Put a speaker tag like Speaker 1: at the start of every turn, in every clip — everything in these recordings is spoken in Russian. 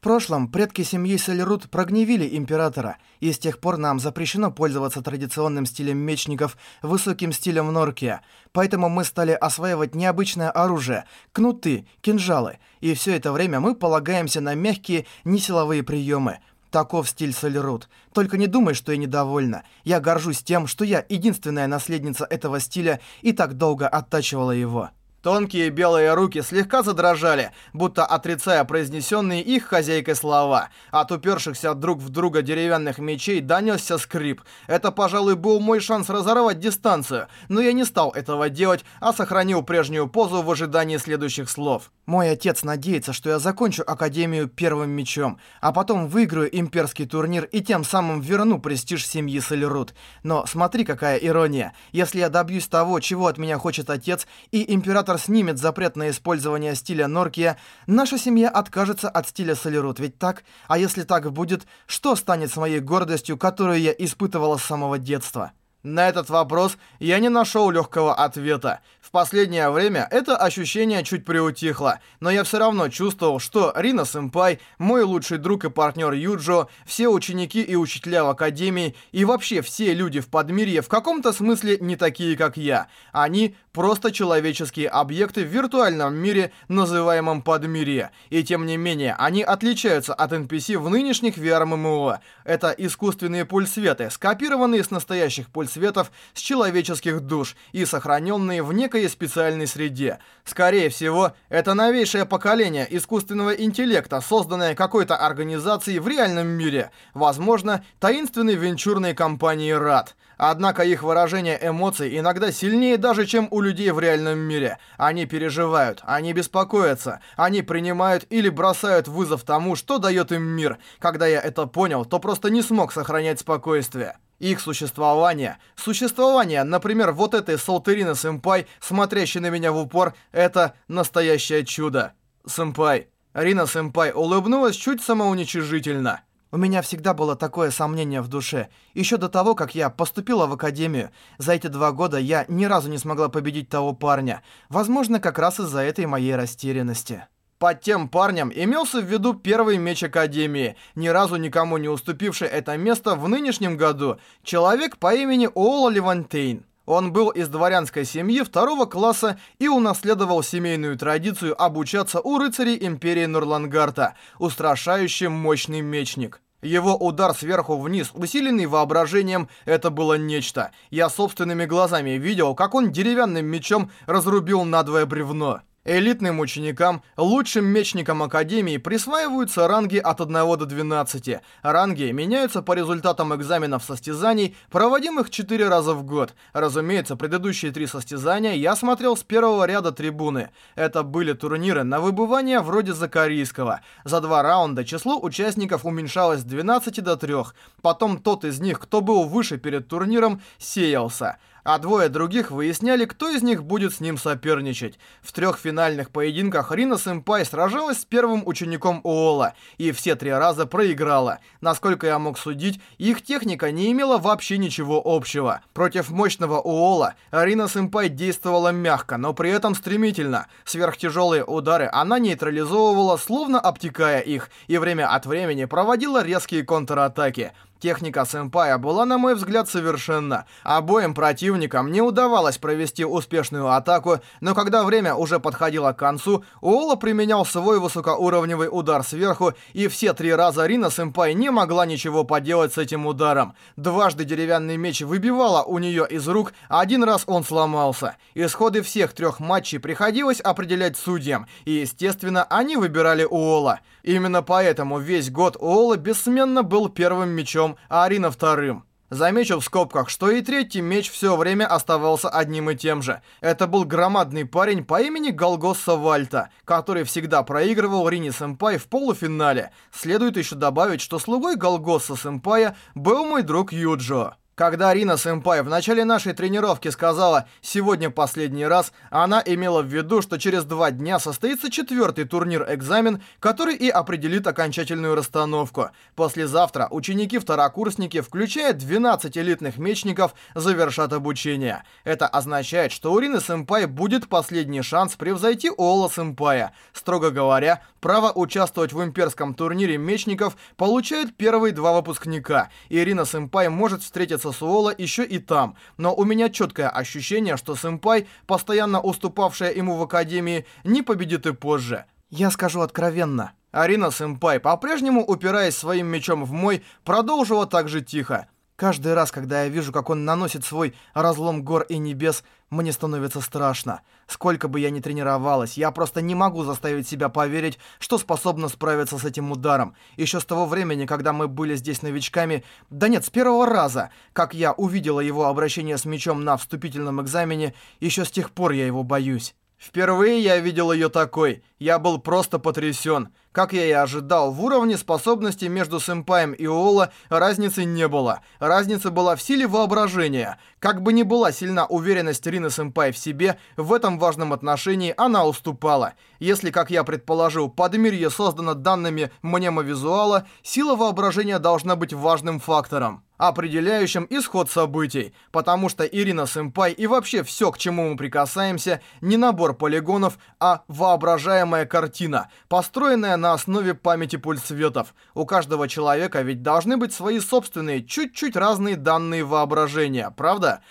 Speaker 1: Прошлом предки семьи Селерут прогневили императора, и с тех пор нам запрещено пользоваться традиционным стилем мечников, высоким стилем Норкия. Поэтому мы стали осваивать необычное оружие, кнуты, кинжалы, и все это время мы полагаемся на мягкие, несиловые приемы. Таков стиль Солерут. Только не думай, что я недовольна. Я горжусь тем, что я единственная наследница этого стиля и так долго оттачивала его».
Speaker 2: Тонкие белые руки слегка задрожали, будто отрицая произнесенные их хозяйкой слова. От упершихся друг в друга деревянных мечей донесся скрип. Это, пожалуй, был мой шанс разорвать дистанцию, но я не стал этого делать, а сохранил прежнюю позу в ожидании следующих слов.
Speaker 1: «Мой отец надеется, что я закончу Академию первым мечом, а потом выиграю имперский турнир и тем самым верну престиж семьи Солерут. Но смотри, какая ирония. Если я добьюсь того, чего от меня хочет отец, и император Регулятор снимет запрет на использование стиля Норкия, наша семья откажется от стиля Солерут, ведь так? А если так будет, что станет с моей гордостью, которую я испытывала с самого детства?
Speaker 2: На этот вопрос я не нашел легкого ответа. В последнее время это ощущение чуть приутихло, но я все равно чувствовал, что Рина Сэмпай, мой лучший друг и партнер Юджо, все ученики и учителя в Академии и вообще все люди в Подмирье в каком-то смысле не такие, как я. Они просто человеческие объекты в виртуальном мире, называемом подмирье. И тем не менее, они отличаются от NPC в нынешних VR-MMO. Это искусственные пульсветы, скопированные с настоящих пульсветов с человеческих душ и сохраненные в некой специальной среде. Скорее всего, это новейшее поколение искусственного интеллекта, созданное какой-то организацией в реальном мире. Возможно, таинственной венчурной компанией RAD. Однако их выражение эмоций иногда сильнее даже, чем у людей в реальном мире. Они переживают, они беспокоятся, они принимают или бросают вызов тому, что дает им мир. Когда я это понял, то просто не смог сохранять спокойствие. Их существование, существование, например, вот этой Солтерины Сэмпай, смотрящей на меня в упор, это настоящее чудо. Сэмпай. Рина Сэмпай улыбнулась чуть самоуничижительно.
Speaker 1: У меня всегда было такое сомнение в душе. Еще до того, как я поступила в академию, за эти два года я ни разу не смогла победить того парня. Возможно, как раз из-за этой моей растерянности.
Speaker 2: Под тем парнем имелся в виду первый меч Академии, ни разу никому не уступивший это место в нынешнем году, Он был из дворянской семьи второго класса и унаследовал семейную традицию обучаться у рыцарей империи Нурлангарта, устрашающим мощный мечник. Его удар сверху вниз, усиленный воображением, это было нечто. Я собственными глазами видел, как он деревянным мечом разрубил надвое бревно элитным ученикам, лучшим мечникам Академии присваиваются ранги от 1 до 12. Ранги меняются по результатам экзаменов состязаний, проводимых 4 раза в год. Разумеется, предыдущие три состязания я смотрел с первого ряда трибуны. Это были турниры на выбывание вроде Закарийского. За два раунда число участников уменьшалось с 12 до 3. Потом тот из них, кто был выше перед турниром, сеялся а двое других выясняли, кто из них будет с ним соперничать. В трех финальных поединках Рина Сэмпай сражалась с первым учеником Уоло и все три раза проиграла. Насколько я мог судить, их техника не имела вообще ничего общего. Против мощного Уоло Рина Сэмпай действовала мягко, но при этом стремительно. Сверхтяжелые удары она нейтрализовывала, словно обтекая их, и время от времени проводила резкие контратаки. Техника сэмпая была, на мой взгляд, совершенна. Обоим противникам не удавалось провести успешную атаку, но когда время уже подходило к концу, Уола применял свой высокоуровневый удар сверху, и все три раза Рина сэмпай не могла ничего поделать с этим ударом. Дважды деревянный меч выбивала у нее из рук, один раз он сломался. Исходы всех трех матчей приходилось определять судьям, и, естественно, они выбирали Уолла. Именно поэтому весь год Уоло бессменно был первым мечом, а Рина вторым. Замечу в скобках, что и третий меч все время оставался одним и тем же. Это был громадный парень по имени Голгоса Вальта, который всегда проигрывал Рине Сэмпай в полуфинале. Следует еще добавить, что слугой Голгоса Сэмпая был мой друг Юджо. Когда Рина Сэмпай в начале нашей тренировки сказала «сегодня последний раз», она имела в виду, что через два дня состоится четвертый турнир-экзамен, который и определит окончательную расстановку. Послезавтра ученики-второкурсники, включая 12 элитных мечников, завершат обучение. Это означает, что у Рины Сэмпай будет последний шанс превзойти Уоло Сэмпая. Строго говоря, право участвовать в имперском турнире мечников получают первые два выпускника. И Рина Сэмпай может встретиться с Уоло еще и там, но у меня четкое ощущение, что сэмпай, постоянно уступавшая ему в академии, не победит и позже.
Speaker 1: Я скажу откровенно.
Speaker 2: А Рина Сэмпай, по-прежнему упираясь своим мечом в мой, продолжила так же тихо.
Speaker 1: Каждый раз, когда я вижу, как он наносит свой разлом гор и небес, мне становится страшно. Сколько бы я ни тренировалась, я просто не могу заставить себя поверить, что способна справиться с этим ударом. Еще с того времени, когда мы были здесь новичками, да нет, с первого раза, как я увидела его обращение с мечом на вступительном экзамене,
Speaker 2: Впервые я видел ее такой. Я был просто потрясен. Как я и ожидал, в уровне способностей между сэмпаем и Ола разницы не было. Разница была в силе воображения. Как бы ни была сильна уверенность Рины сэмпай в себе, в этом важном отношении она уступала. Если, как я предположил, подмирье создано данными мнемовизуала, сила воображения должна быть важным фактором определяющим исход событий, потому что Ирина Сэмпай и вообще все, к чему мы прикасаемся, не набор полигонов, а воображаемая картина, построенная на основе памяти пульсветов. У каждого человека ведь должны быть свои собственные, чуть-чуть разные данные воображения, правда? Правда?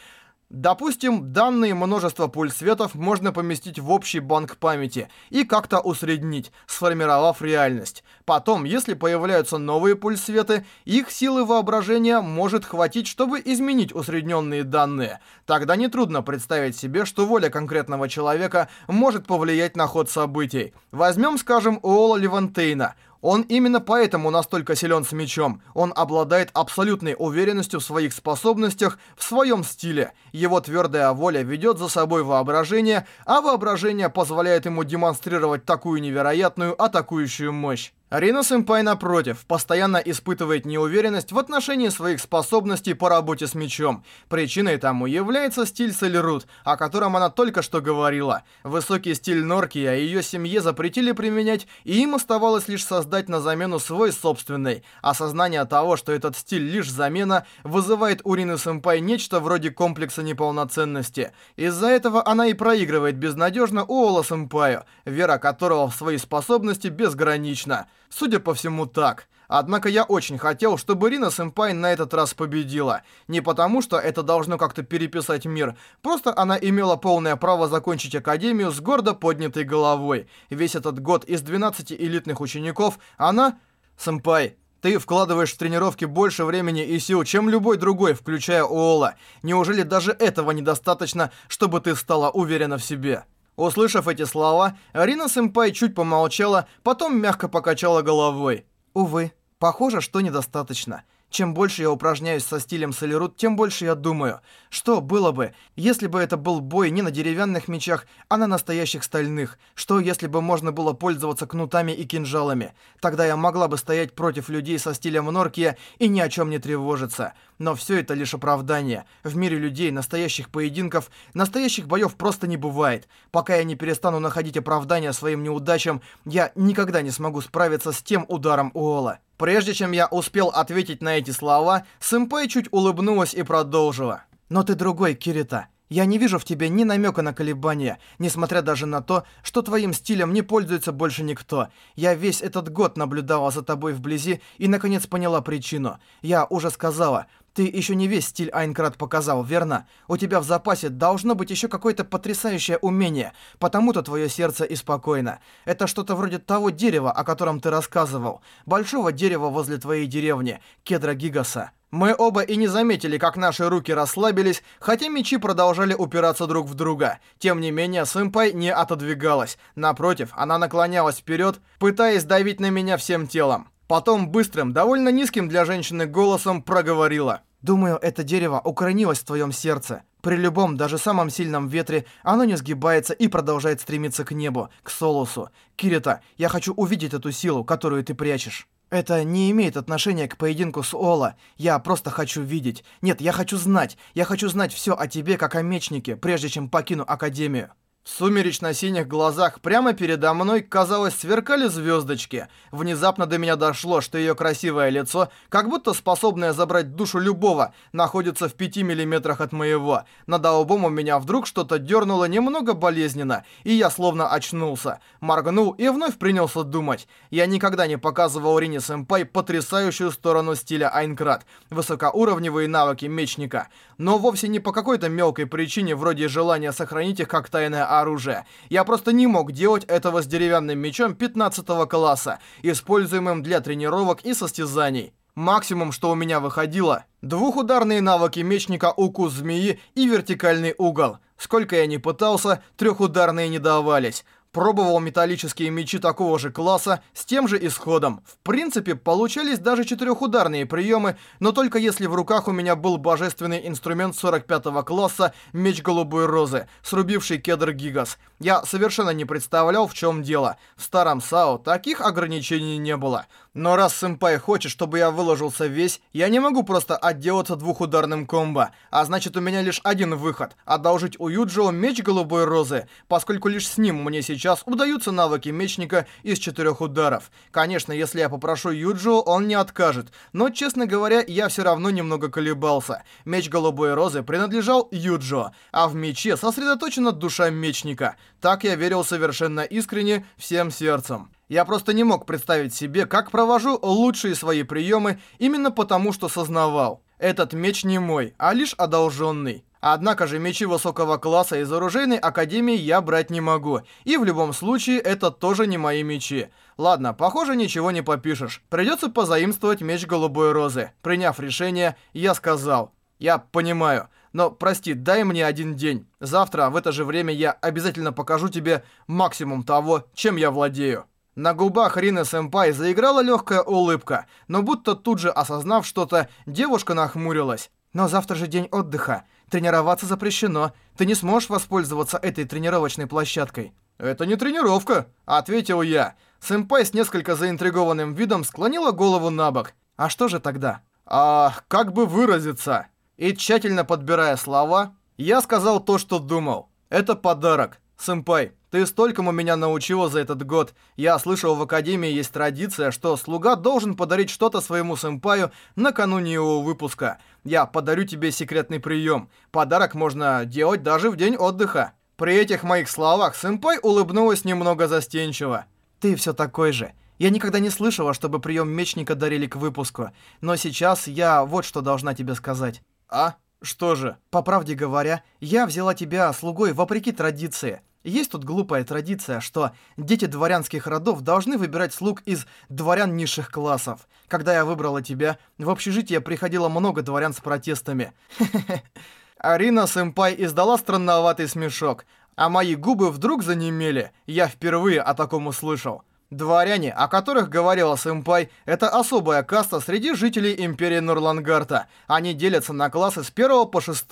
Speaker 2: Допустим, данные множества пульсветов можно поместить в общий банк памяти и как-то усреднить, сформировав реальность. Потом, если появляются новые пульсветы, их силы воображения может хватить, чтобы изменить усредненные данные. Тогда нетрудно представить себе, что воля конкретного человека может повлиять на ход событий. Возьмем, скажем, Уолла Левантейна – он именно поэтому настолько силен с мечом. Он обладает абсолютной уверенностью в своих способностях, в своем стиле. Его твердая воля ведет за собой воображение, а воображение позволяет ему демонстрировать такую невероятную атакующую мощь. Арина-сэмпай, напротив, постоянно испытывает неуверенность в отношении своих способностей по работе с мечом. Причиной тому является стиль Солерут, о котором она только что говорила. Высокий стиль и ее семье запретили применять, и им оставалось лишь создать на замену свой собственный. Осознание того, что этот стиль лишь замена, вызывает у Рины-сэмпай нечто вроде комплекса неполноценности. Из-за этого она и проигрывает безнадежно Уола-сэмпаю, вера которого в свои способности безгранична. Судя по всему, так. Однако я очень хотел, чтобы Рина Сэмпай на этот раз победила. Не потому, что это должно как-то переписать мир. Просто она имела полное право закончить Академию с гордо поднятой головой. Весь этот год из 12 элитных учеников она... Сэмпай, ты вкладываешь в тренировки больше времени и сил, чем любой другой, включая Уоло. Неужели даже этого недостаточно, чтобы ты стала уверена в себе?» Услышав эти слова, Рина Сэмпай чуть помолчала, потом мягко покачала головой.
Speaker 1: «Увы, похоже, что недостаточно». Чем больше я упражняюсь со стилем Солерут, тем больше я думаю, что было бы, если бы это был бой не на деревянных мечах, а на настоящих стальных, что если бы можно было пользоваться кнутами и кинжалами. Тогда я могла бы стоять против людей со стилем Норкия и ни о чем не тревожиться. Но все это лишь оправдание. В мире людей настоящих поединков, настоящих боев просто не бывает. Пока я не перестану находить оправдания своим неудачам, я никогда не смогу справиться с тем ударом Уола.
Speaker 2: Прежде чем я успел ответить на эти слова, Сэмпэй чуть улыбнулась и продолжила.
Speaker 1: «Но ты другой, Кирита. Я не вижу в тебе ни намека на колебания, несмотря даже на то, что твоим стилем не пользуется больше никто. Я весь этот год наблюдала за тобой вблизи и наконец поняла причину. Я уже сказала, Ты еще не весь стиль Айнкрат показал, верно? У тебя в запасе должно быть еще какое-то потрясающее умение, потому-то твое сердце и спокойно. Это что-то вроде того дерева, о котором ты рассказывал. Большого дерева возле твоей деревни, кедра Гигаса. Мы оба и не заметили, как наши руки расслабились, хотя мечи продолжали упираться друг в друга. Тем не менее, сэмпай не отодвигалась. Напротив, она наклонялась вперед, пытаясь давить на меня всем телом. Потом быстрым, довольно низким для женщины голосом проговорила. Думаю, это дерево укоренилось в твоем сердце. При любом, даже самом сильном ветре, оно не сгибается и продолжает стремиться к небу, к Солусу. Кирита, я хочу увидеть эту силу, которую ты прячешь. Это не имеет отношения к поединку с Ола. Я просто хочу видеть. Нет, я хочу знать. Я хочу знать все о тебе, как о мечнике, прежде чем покину Академию.
Speaker 2: В сумеречно-синих глазах прямо передо мной, казалось, сверкали звездочки. Внезапно до меня дошло, что ее красивое лицо, как будто способное забрать душу любого, находится в пяти миллиметрах от моего. Над обом у меня вдруг что-то дернуло немного болезненно, и я словно очнулся. Моргнул и вновь принялся думать. Я никогда не показывал Рине Сэмпай потрясающую сторону стиля Айнкрат, высокоуровневые навыки мечника. Но вовсе не по какой-то мелкой причине, вроде желания сохранить их как тайное Оружие. Я просто не мог делать этого с деревянным мечом 15 класса, используемым для тренировок и состязаний. Максимум, что у меня выходило – двухударные навыки мечника «Укус змеи» и «Вертикальный угол». Сколько я не пытался, трехударные не давались – Пробовал металлические мечи такого же класса с тем же исходом. В принципе, получались даже четырехударные приемы, но только если в руках у меня был божественный инструмент 45 класса «Меч Голубой Розы», срубивший кедр Гигас. Я совершенно не представлял, в чем дело. В старом САО таких ограничений не было. Но раз сэмпай хочет, чтобы я выложился весь, я не могу просто отделаться двухударным комбо. А значит, у меня лишь один выход — одолжить у Юджио меч голубой розы, поскольку лишь с ним мне сейчас удаются навыки мечника из четырех ударов. Конечно, если я попрошу Юджио, он не откажет. Но, честно говоря, я все равно немного колебался. Меч голубой розы принадлежал Юджио, а в мече сосредоточена душа мечника. Так я верил совершенно искренне всем сердцем. Я просто не мог представить себе, как провожу лучшие свои приемы именно потому, что сознавал. Этот меч не мой, а лишь одолженный. Однако же мечи высокого класса из оружейной академии я брать не могу. И в любом случае это тоже не мои мечи. Ладно, похоже ничего не попишешь. Придется позаимствовать меч голубой розы. Приняв решение, я сказал. Я понимаю. Но, прости, дай мне один день. Завтра в это же время я обязательно покажу тебе максимум того, чем я владею. На губах Рины Сэмпай заиграла легкая улыбка, но будто тут же осознав что-то, девушка нахмурилась. «Но завтра же день отдыха. Тренироваться запрещено. Ты не сможешь воспользоваться этой тренировочной площадкой». «Это не тренировка», — ответил я. Сэмпай с несколько заинтригованным видом склонила голову на бок. «А что же тогда?» «А как бы выразиться?» И тщательно подбирая слова, я сказал то, что думал. «Это подарок, Сэмпай». Ты столькому меня научила за этот год. Я слышал, в Академии есть традиция, что слуга должен подарить что-то своему сэмпаю накануне его выпуска. Я подарю тебе секретный прием. Подарок можно делать даже в день отдыха». При этих моих словах сэмпай улыбнулась немного застенчиво. «Ты все такой же. Я никогда не слышала, чтобы прием мечника дарили к выпуску. Но сейчас я вот что должна тебе сказать». «А? Что же?» «По правде говоря, я взяла тебя слугой вопреки традиции». Есть тут глупая традиция, что дети дворянских родов должны выбирать слуг из дворян низших классов. Когда я выбрала тебя, в общежитие приходило много дворян с протестами. Арина Сэмпай издала странноватый смешок, а мои губы вдруг занемели. Я впервые о таком услышал. Дворяне, о которых говорила сэмпай, это особая каста среди жителей империи Нурлангарта. Они делятся на классы с 1 по 6,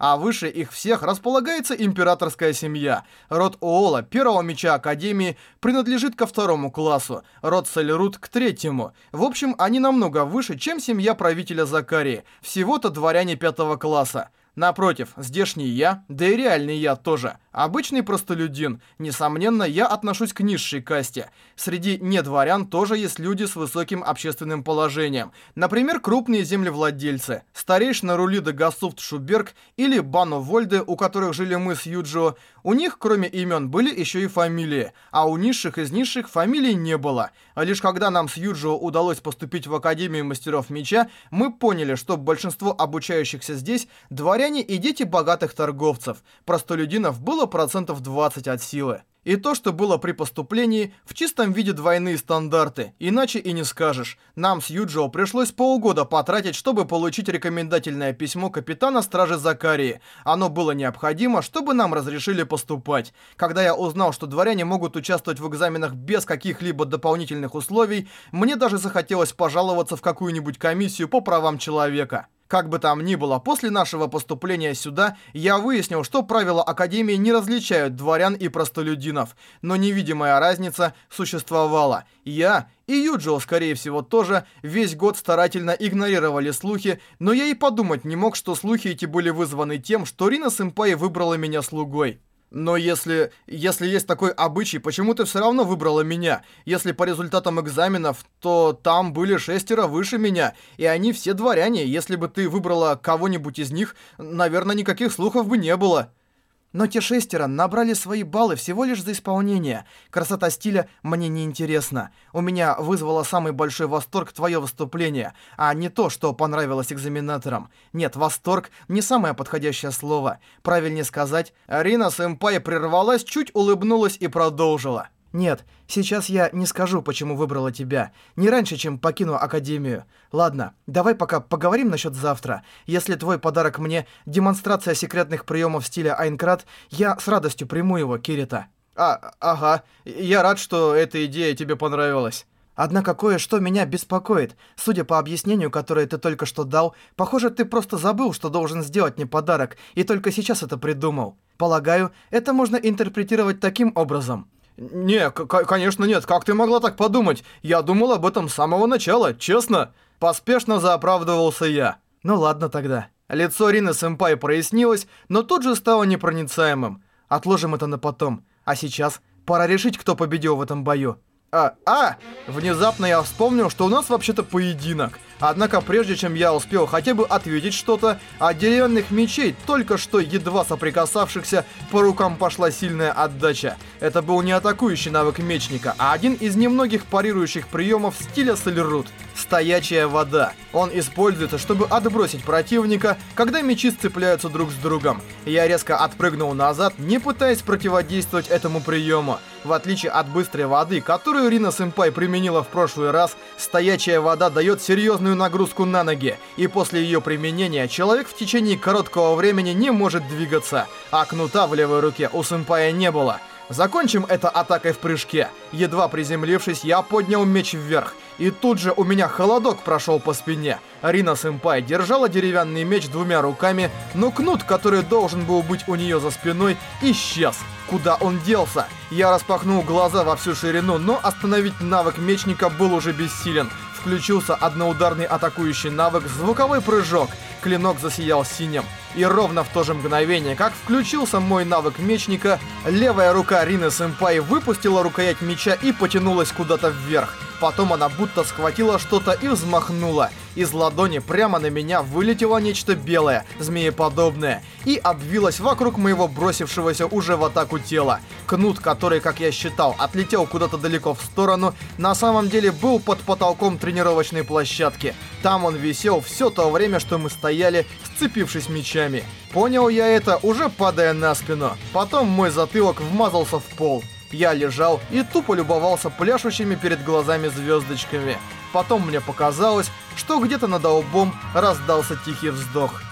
Speaker 2: а выше их всех располагается императорская семья. Род Оола, первого меча Академии, принадлежит ко второму классу, род Солерут к третьему. В общем, они намного выше, чем семья правителя Закарии. Всего-то дворяне пятого класса. Напротив, здешний я, да и реальный я тоже, обычный простолюдин. Несомненно, я отношусь к низшей касте. Среди недворян тоже есть люди с высоким общественным положением. Например, крупные землевладельцы. Старейшина Рулида Гасуфт Шуберг или Бану Вольде, у которых жили мы с Юджио. У них, кроме имен, были еще и фамилии. А у низших из низших фамилий не было. А лишь когда нам с Юджио удалось поступить в Академию Мастеров Меча, мы поняли, что большинство обучающихся здесь дворян дворяне и дети богатых торговцев. Простолюдинов было процентов 20 от силы. И то, что было при поступлении, в чистом виде двойные стандарты, иначе и не скажешь. Нам с Юджио пришлось полгода потратить, чтобы получить рекомендательное письмо капитана Стражи Закарии. Оно было необходимо, чтобы нам разрешили поступать. Когда я узнал, что дворяне могут участвовать в экзаменах без каких-либо дополнительных условий, мне даже захотелось пожаловаться в какую-нибудь комиссию по правам человека. Как бы там ни было, после нашего поступления сюда я выяснил, что правила Академии не различают дворян и простолюдинов, но невидимая разница существовала. Я и Юджио, скорее всего, тоже весь год старательно игнорировали слухи, но я и подумать не мог, что слухи эти были вызваны тем, что Рина Сэмпай выбрала меня слугой. Но если, если есть такой обычай, почему ты все равно выбрала меня? Если по результатам экзаменов, то там были шестеро выше меня, и они все дворяне. Если бы ты выбрала кого-нибудь из них, наверное, никаких слухов бы не было».
Speaker 1: Но те шестеро набрали свои баллы всего лишь за исполнение. Красота стиля мне не интересна. У меня вызвало самый большой восторг твое выступление, а не то, что понравилось экзаменаторам. Нет, восторг — не самое подходящее слово. Правильнее сказать,
Speaker 2: Арина Сэмпай прервалась, чуть улыбнулась и продолжила.
Speaker 1: «Нет, сейчас я не скажу, почему выбрала тебя. Не раньше, чем покину Академию. Ладно, давай пока поговорим насчет завтра. Если твой подарок мне – демонстрация секретных приемов стиля Айнкрат, я с радостью приму его, Кирита».
Speaker 2: «А, ага. Я рад, что эта идея тебе понравилась».
Speaker 1: Однако кое-что меня беспокоит. Судя по объяснению, которое ты только что дал, похоже, ты просто забыл, что должен сделать мне подарок, и только сейчас это придумал. Полагаю, это можно интерпретировать таким образом.
Speaker 2: «Не, конечно нет, как ты могла так подумать? Я думал об этом с самого начала, честно!» Поспешно заоправдывался я.
Speaker 1: «Ну ладно тогда».
Speaker 2: Лицо Рины Сэмпай прояснилось, но тут же стало непроницаемым.
Speaker 1: «Отложим это на потом. А сейчас пора решить, кто победил в этом бою».
Speaker 2: А, а! Внезапно я вспомнил, что у нас вообще-то поединок. Однако прежде чем я успел хотя бы ответить что-то, от деревянных мечей, только что едва соприкасавшихся, по рукам пошла сильная отдача. Это был не атакующий навык мечника, а один из немногих парирующих приемов стиля Солерут – стоячая вода. Он используется, чтобы отбросить противника, когда мечи сцепляются друг с другом. Я резко отпрыгнул назад, не пытаясь противодействовать этому приему – в отличие от быстрой воды, которую Рина Сэмпай применила в прошлый раз, стоячая вода дает серьезную нагрузку на ноги, и после ее применения человек в течение короткого времени не может двигаться, а кнута в левой руке у Сэмпая не было – Закончим это атакой в прыжке. Едва приземлившись, я поднял меч вверх. И тут же у меня холодок прошел по спине. Рина Сэмпай держала деревянный меч двумя руками, но кнут, который должен был быть у нее за спиной, исчез. Куда он делся? Я распахнул глаза во всю ширину, но остановить навык мечника был уже бессилен. Включился одноударный атакующий навык «Звуковой прыжок» клинок засиял синим. И ровно в то же мгновение, как включился мой навык мечника, левая рука Рины Сэмпай выпустила рукоять меча и потянулась куда-то вверх. Потом она будто схватила что-то и взмахнула. Из ладони прямо на меня вылетело нечто белое, змееподобное, и обвилось вокруг моего бросившегося уже в атаку тела. Кнут, который, как я считал, отлетел куда-то далеко в сторону, на самом деле был под потолком тренировочной площадки. Там он висел все то время, что мы стояли стояли, сцепившись мечами. Понял я это, уже падая на спину. Потом мой затылок вмазался в пол. Я лежал и тупо любовался пляшущими перед глазами звездочками. Потом мне показалось, что где-то над лбом раздался тихий вздох.